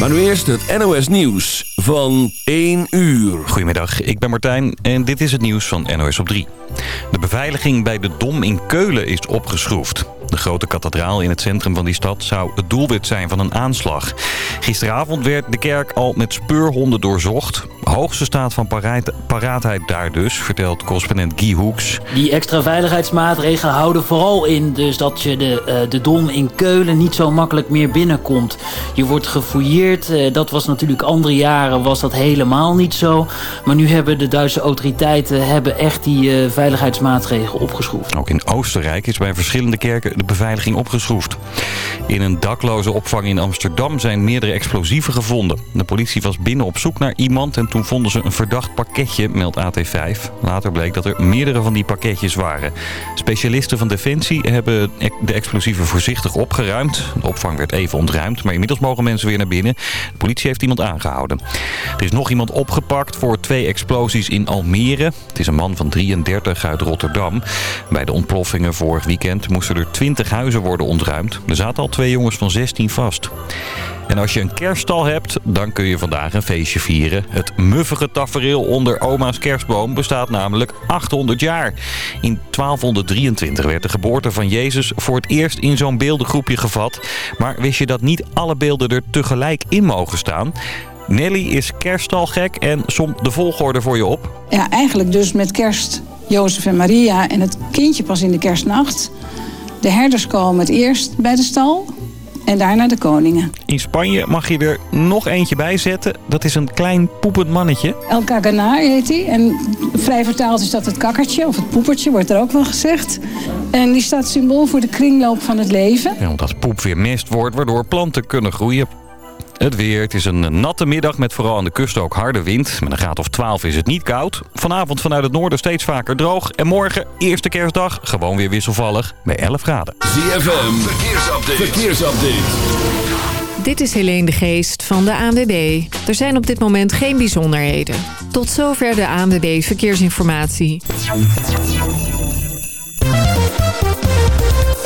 Maar nu eerst het NOS Nieuws van 1 uur. Goedemiddag, ik ben Martijn en dit is het nieuws van NOS op 3. De beveiliging bij de Dom in Keulen is opgeschroefd. De grote kathedraal in het centrum van die stad zou het doelwit zijn van een aanslag. Gisteravond werd de kerk al met speurhonden doorzocht. Hoogste staat van paraatheid daar dus, vertelt correspondent Guy Hoeks. Die extra veiligheidsmaatregelen houden vooral in dus dat je de, uh, de Dom in Keulen niet zo makkelijk meer binnenkomt. Je wordt gefouilleerd. Uh, dat was natuurlijk andere jaren was dat helemaal niet zo. Maar nu hebben de Duitse autoriteiten hebben echt die uh, veiligheidsmaatregelen opgeschroefd. Ook in Oostenrijk is bij verschillende kerken de beveiliging opgeschroefd. In een dakloze opvang in Amsterdam zijn meerdere explosieven gevonden. De politie was binnen op zoek naar iemand en toen vonden ze een verdacht pakketje, meldt AT5. Later bleek dat er meerdere van die pakketjes waren. Specialisten van Defensie hebben de explosieven voorzichtig opgeruimd. De opvang werd even ontruimd, maar inmiddels mogen mensen weer naar binnen. De politie heeft iemand aangehouden. Er is nog iemand opgepakt voor twee explosies in Almere. Het is een man van 33 uit Rotterdam. Bij de ontploffingen vorig weekend moesten er 20 huizen worden ontruimd. Er zaten al twee jongens van 16 vast. En als je een kerststal hebt, dan kun je vandaag een feestje vieren. Het muffige tafereel onder oma's kerstboom bestaat namelijk 800 jaar. In 1223 werd de geboorte van Jezus voor het eerst in zo'n beeldengroepje gevat. Maar wist je dat niet alle beelden er tegelijk in mogen staan? Nelly is kerststalgek en somt de volgorde voor je op. Ja, eigenlijk dus met kerst Jozef en Maria en het kindje pas in de kerstnacht. De herders komen het eerst bij de stal en daarna de koningen. In Spanje mag je er nog eentje bij zetten. Dat is een klein poepend mannetje. El Caganar heet hij. En vrij vertaald is dat het kakkertje of het poepertje, wordt er ook wel gezegd. En die staat symbool voor de kringloop van het leven. Ja, omdat poep weer mist wordt, waardoor planten kunnen groeien. Het weer. Het is een natte middag met vooral aan de kust ook harde wind. Met een graad of 12 is het niet koud. Vanavond vanuit het noorden steeds vaker droog. En morgen, eerste kerstdag, gewoon weer wisselvallig bij 11 graden. ZFM, verkeersupdate. verkeersupdate. Dit is Helene de Geest van de ANWB. Er zijn op dit moment geen bijzonderheden. Tot zover de ANWB Verkeersinformatie.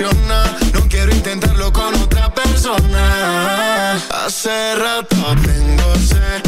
No quiero intentarlo con otra persona. Hace rato tengo sed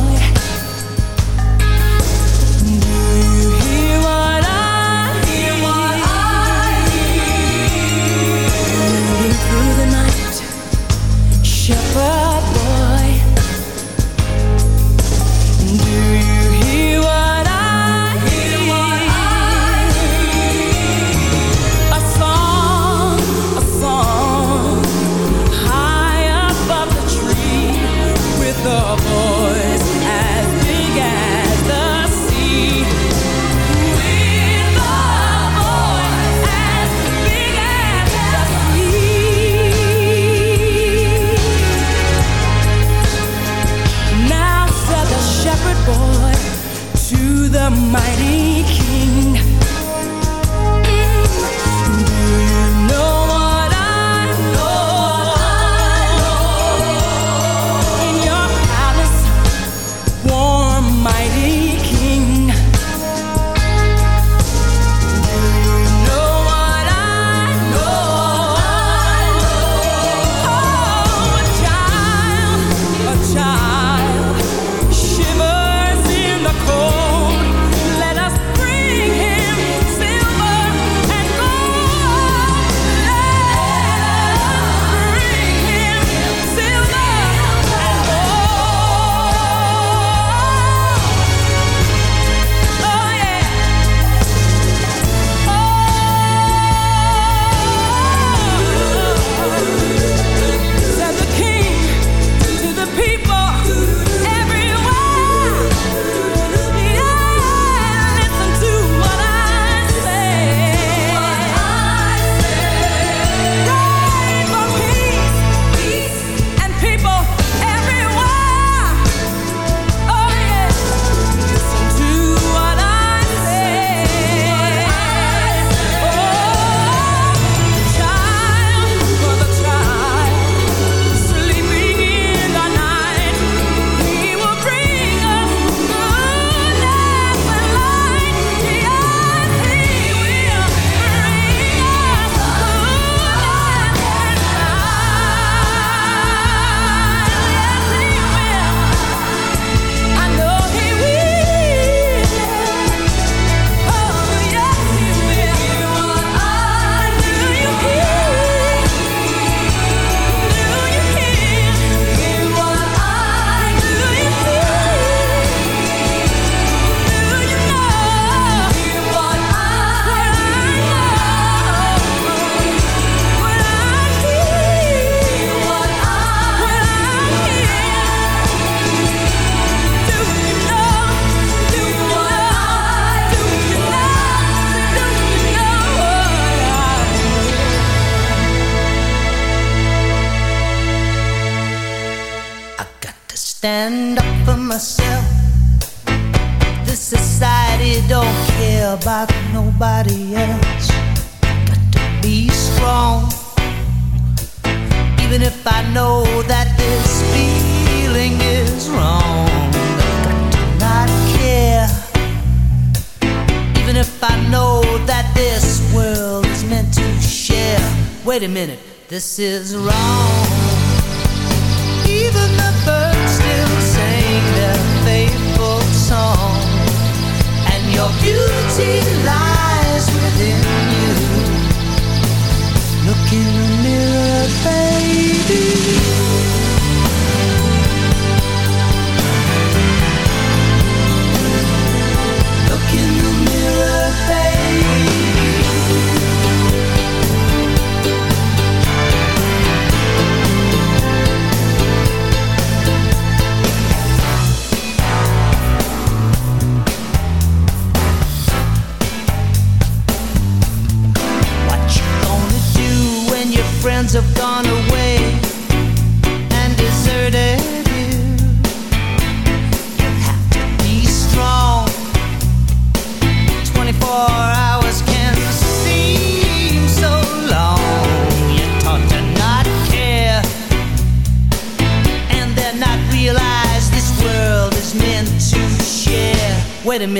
minute, this is wrong.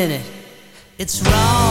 Minute, it's wrong.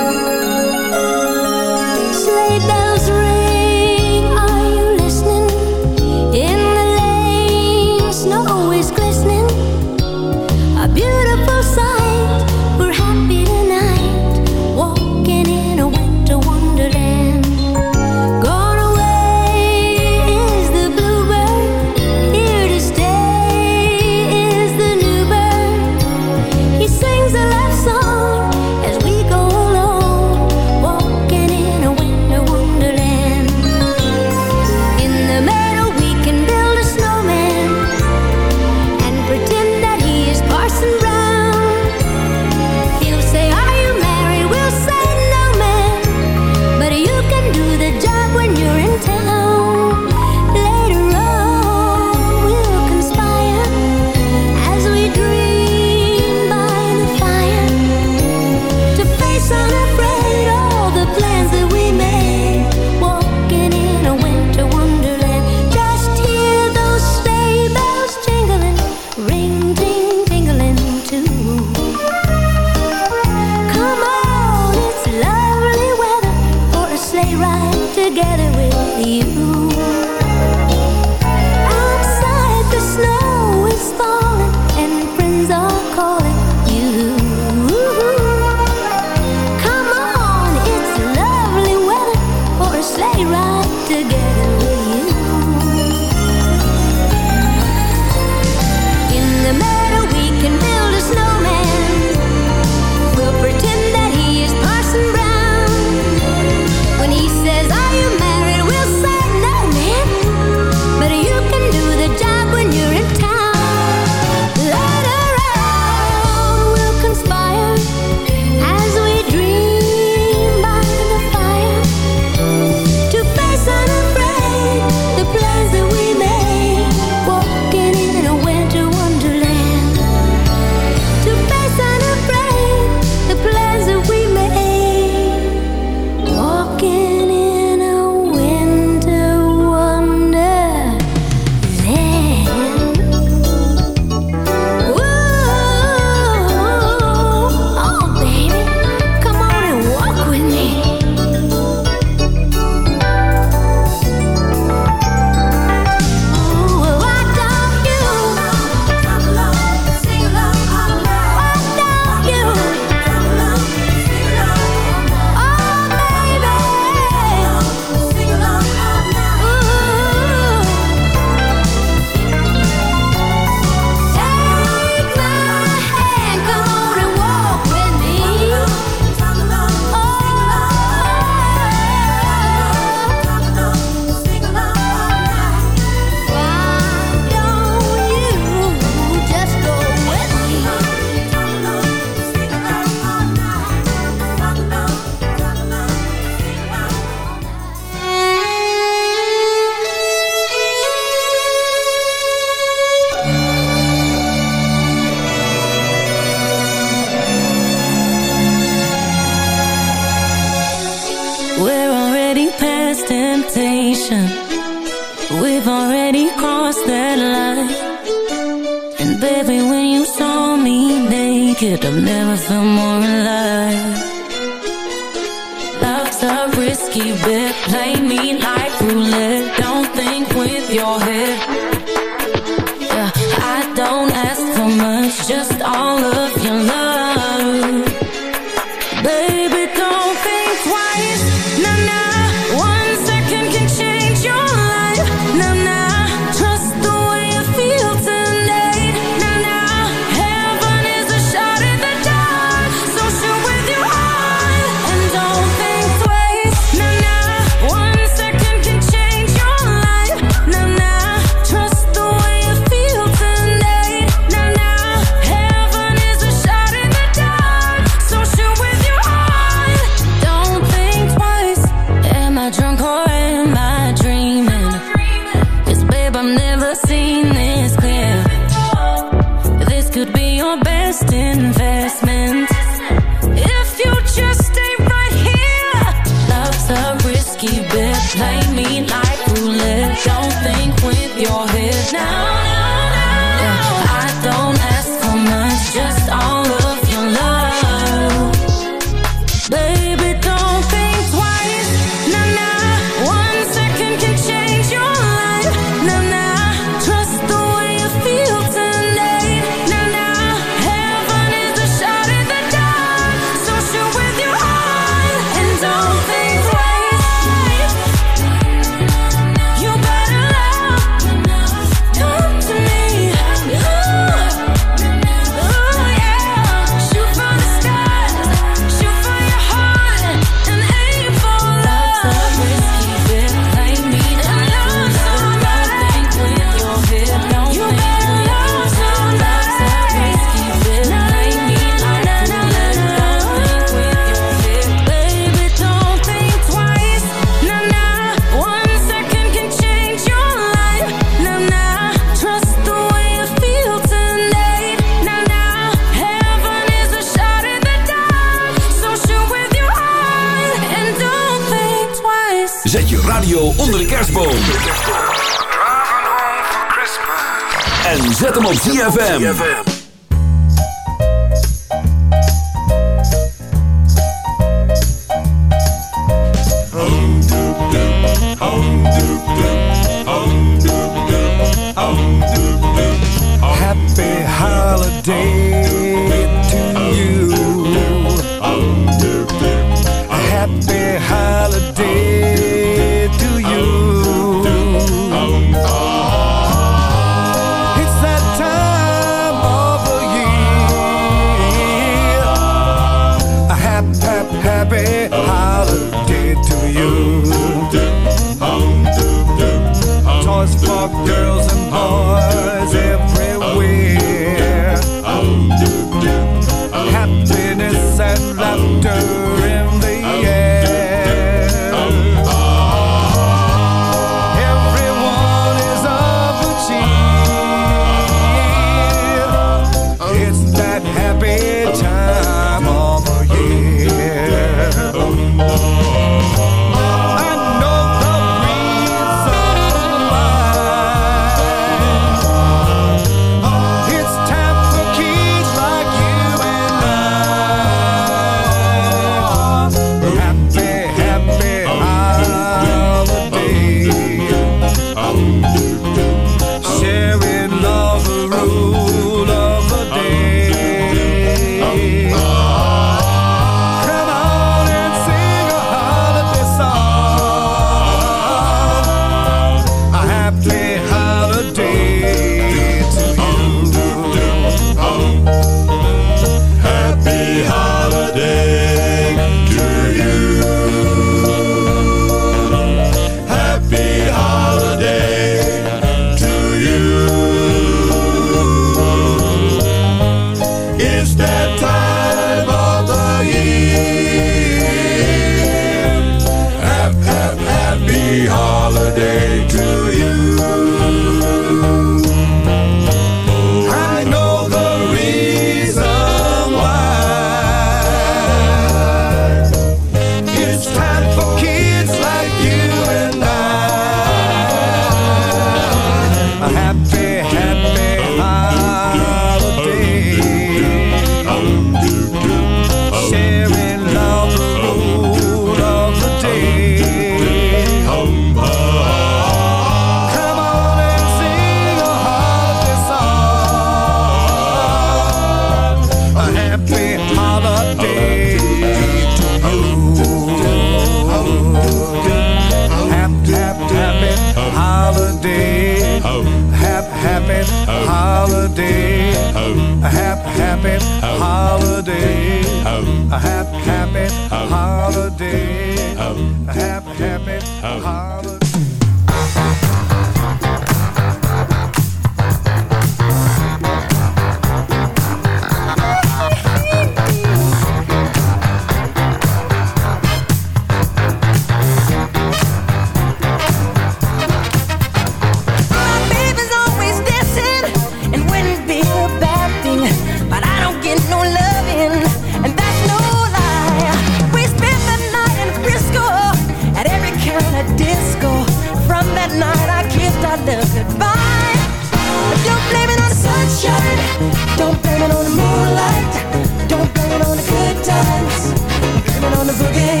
On the boogie.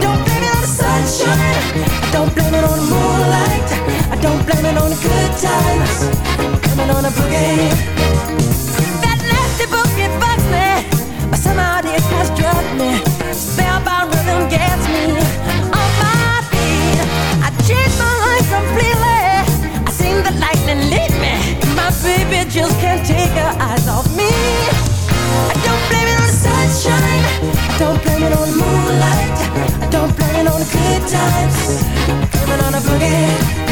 Don't blame it on the sunshine. I Don't blame it on the moonlight. I don't blame it on the good times. Blame it on the boogie. That nasty boogie bugs me, but somehow it has drugged me. Spellbound rhythm gets me on my feet. I changed my life completely. I seen the lightning lead me. My baby just can't take her eyes off me. I don't blame it on the sunshine. I don't blame on the moonlight. I don't it on the good times. Blame it on the boogie.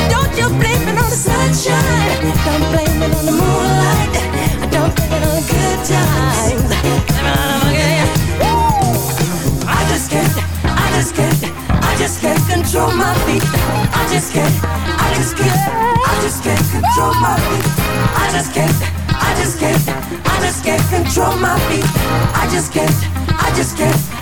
Don't you blame it on the sunshine. Don't blame it on the moonlight. I don't blame it on the good times. Blame it on the boogie. Woo! I just can't. I just can't. I just can't control my feet. I just can't. I just can't. I just can't control my feet. I just can't. I just can't. I just can't control my feet. I just can't. I just can't.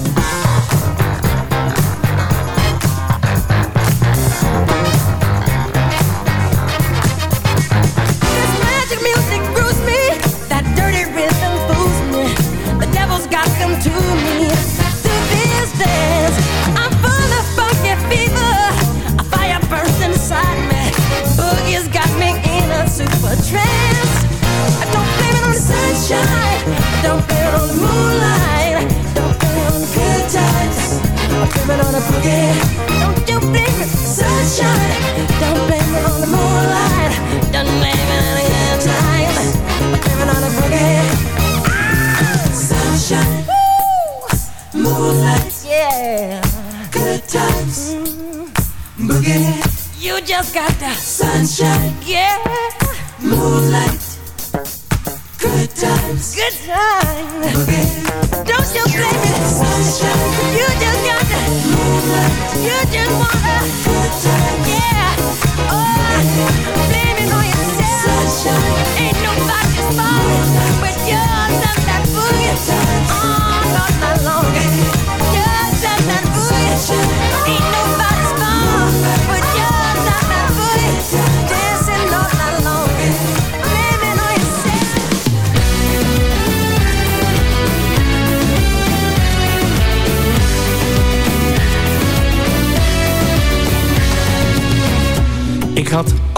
Blame it on the boogie. Don't you blame sunshine. Don't blame it on the moonlight. Don't blame it on the good blame it on. Ah, sunshine. Woo. Moonlight. Yeah. Good times. Boogie. You just got the sunshine. Yeah. Moonlight.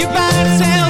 You better tell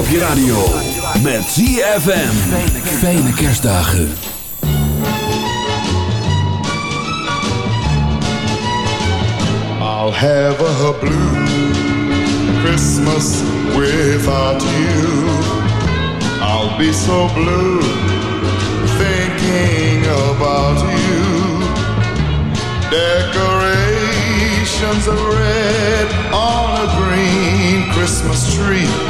op je radio. Met ZFM. Fijne kerstdagen. I'll have a blue Christmas without you. I'll be so blue thinking about you. Decorations of red on a green Christmas tree.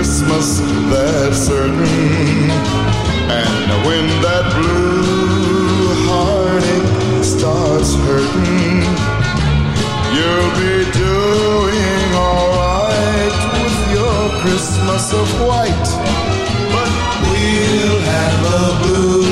Christmas, that's certain. And when that blue heartache starts hurting, you'll be doing alright with your Christmas of white. But we'll have a blue,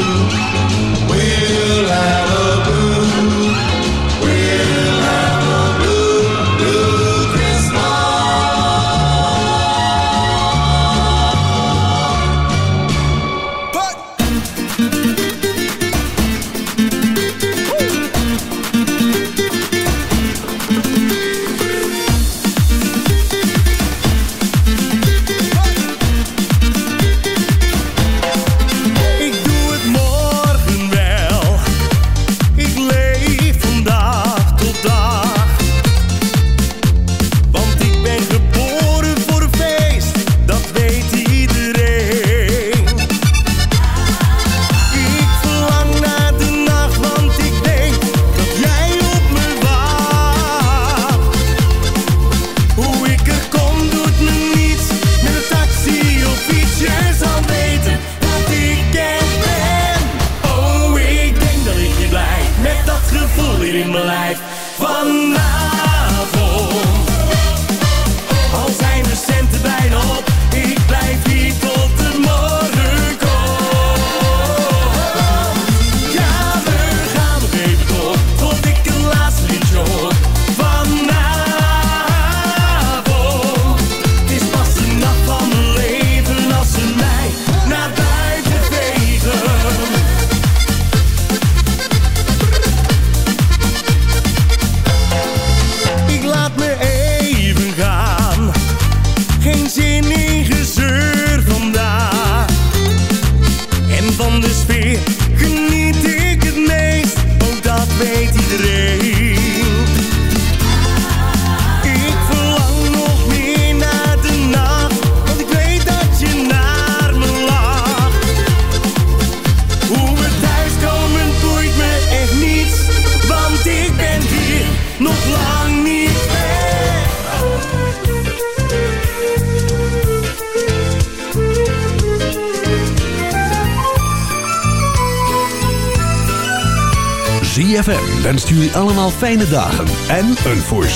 allemaal fijne dagen en een voorspoedig